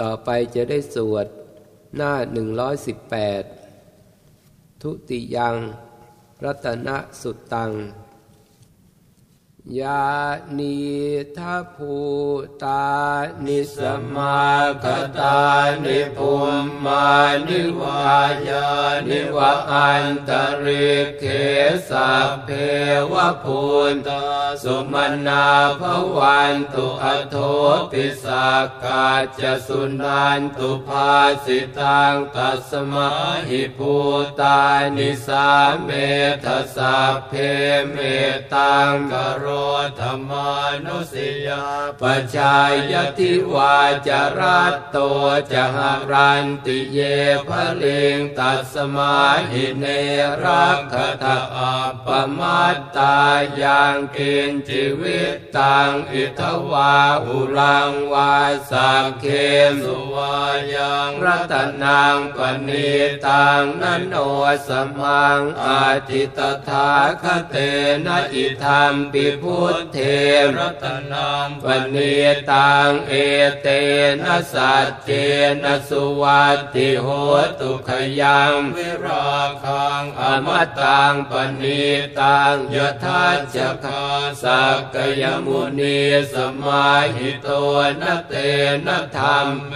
ต่อไปจะได้สวดหน้า 118 ทุติยัง รัตนสุตตัง ยานิทัภูตานิสมาคตานิภูมมานิวายานิวะอันตริเขสัพเพวะพูนตสุมนาภวันตุอโทปิสักกาจสุนันตุภาสิตังตัสมาหิภูตานิสาเมทสัพเพเมตังกโรธรรมานุสิยาปชายติวาจารัตโตจะหารันติเยภลิงตัสมาหิเนรักขตาอัปมาตตายังเกินจิวิตตังอิทวาอุรังวาสักเขมสุวายังรัตนังปณิตังนันโนสมังอาทิตถาคเตนะอิธรรมปิพุทเทรัตนังปณิตังเอเตนะสัจเจนะสุวัติโหตุขยังวิราคังอมตังปณิตังยทัจจคาสักกยมุนีสมาหิโตนะเตนะธรรมเม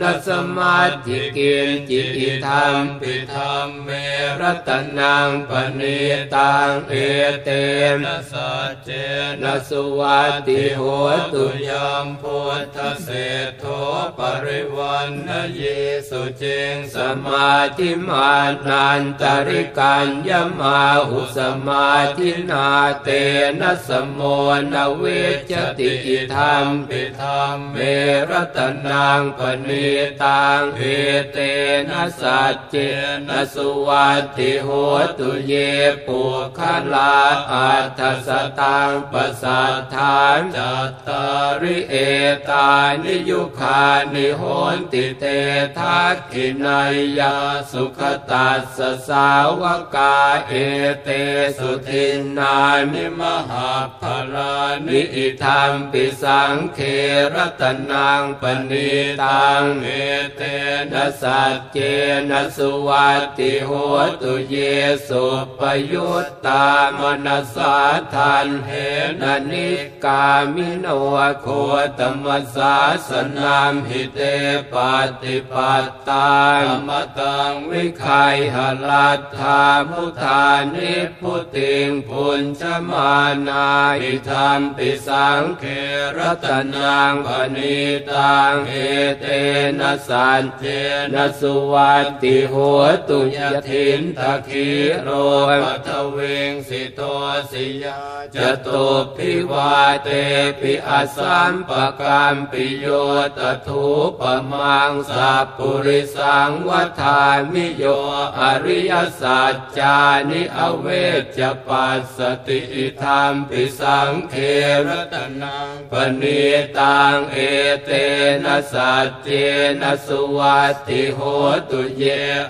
นะสมาธิกินจิติธรรมปิธรรมเมรัตนังปณิตังเอเตนะสัจเจนะสุวัติโหตุยามพุทธเศธโทปริวันนเยสุเจงสมาธิมานันตริกัญญมาหุสมาธินาเตนะสมโมนเวจติอิธรรมปิธรรมเมรตนังปณิตังเอเตนะสัจเจนะสุวัติโหตุเยปุคลาอัตถสตังปัสสัทธานจัตตาริเอตานิยุคานิโหนติเตทักขินายยาสุขตัสสสาวกาเอเตสุทินนานิมหาภลานิอิธรรมปิสังเครตนังปณิตังเอเตนะสัจเจนะสุวัติโหตุเยสุปยุตตามนัสสาทันเนนิกามิโนโคตมสาสนามหิเตปฏิปัตตามมตังวิคัยหลัตถามุทานิพุติงพุญชมานาอิธรรมปิสังเครตนังปณิตังเอเตนะสันเจนะสุวัติโหตุยทินตะคีโรปัทเวงสิโตสิยาจตุพิวาเตปิอาสัมปะกามปิโยตทุปมังสัพปุริสังวัฏามิโยอริยสัจจานิอเวจปัสสติธรรมปิสังเครตนังปณิตังเอเตนะสัจเจนะสุวัติโหตุเย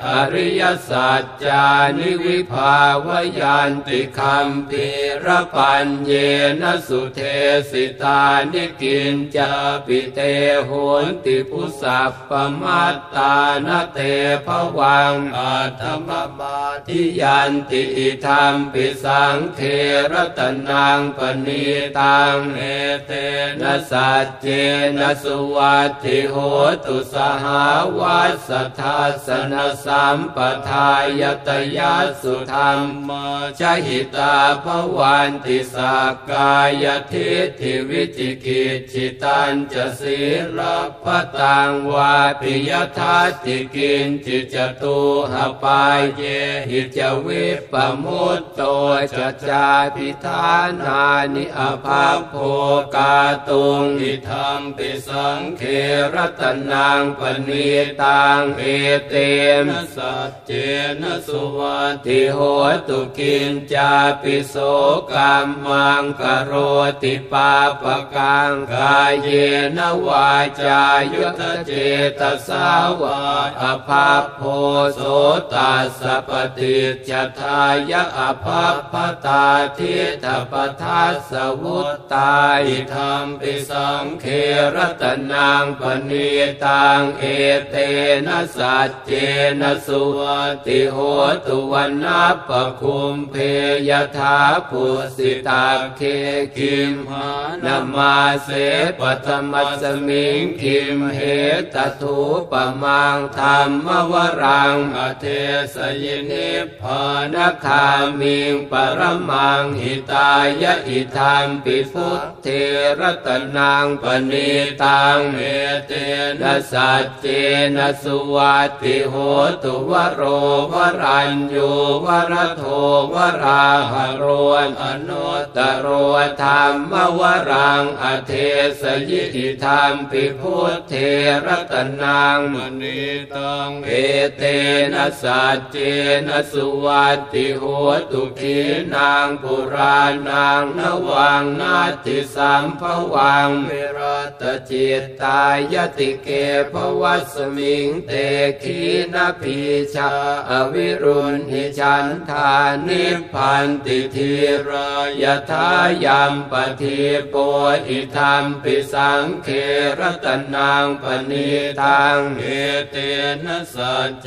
อริยสัจจานิวิภาวยันติคัมภีรปัญเยนะสุเทสิตานิกินจาปิเตโหนติปุสัพปมัตตานเตภวังอาธรรมมาทิยันติธรรมปิสังเครตนังปณิตังเอเตนะสัจเจนะสุวัติโหตุสหาวัสทัสนสัมปทายตยัสุธรรมชหิตาภวันติสักกายทิฏฐิวิจิกิจฉิตันจะศีลพตังวาปิยทัตติกินจิจตุหปายเยหิจวิปมุตโตจัจาพิธานานิอภาโภกาตุงอิธรรมปิสังเครตนังปณิตังเอเตมสัจเจนะสุวัติโหตุกินจาปิโสกรรมัมังกโรติปาปกังกายเยนวาจายุทธเจตสาวาอภาโพโสตัสปฏิจทายะอภาพตาทิตปทัสสวุตตาอิธรรมปิสังเครตนางปณีตังเอเตนะสัจเจนะสุวติโหตุวันนาปคุมเพยถาปุสิตาเคคิมหานามาเสปัทมัสมิงคิมเหตถูปมังธรรมวรังอเทสยินิพานคามิงปรมังหิตายะอิธรรมปิพุทเทรตนางปณิตังเอเตนะสัจเจนะสุวัติโหตุวโรวรัญญูวรโทวราหโรนอนุตโรธรรมวรังอเทสยิอิธรรมปิพุทเทรตนางมณีตังเอเตนะสัจเจนะสุวัติโหตุขีนางปุราณางนวังนาติสัมภวังเวรัตจิตตายติเกภวัสมิงเตขีนาพีชาอวิรุณหิฉันทานิพันติทีรายทายามปฏิโปอิธรรมปิสังเครตนางปณิตังเอเตนะสัจเจ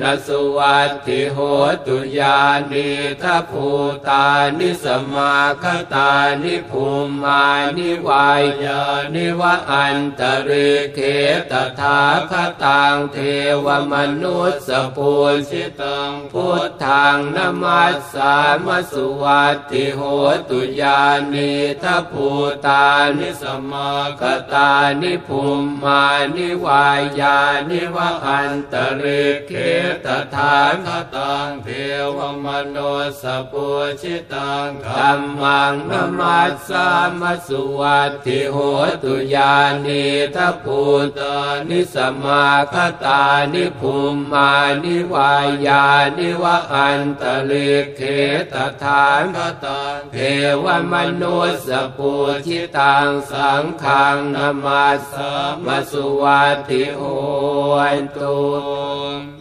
นะสุวัติโหตุยานิทัภูตานิสมาคตานิภูมานิวายานิวะอันตริเขตถาคตังเทวมนุสสปูชิตังพุทธังนมัสสามสุวัติโหตุยานิทัภูตานิสมาคตานิภูมานิวายานิวะอันตริเขตถานคตังเทวมนุสสปูชิตังธรรมังนมัสสามสุวัติโหตุยานิทัภูตานิสมาคตานิภูมานิวายานิวะอันตลิเขตฐานคตังเทววมนุสปูชิตังสังขังนามาสมสุวัติโหตุ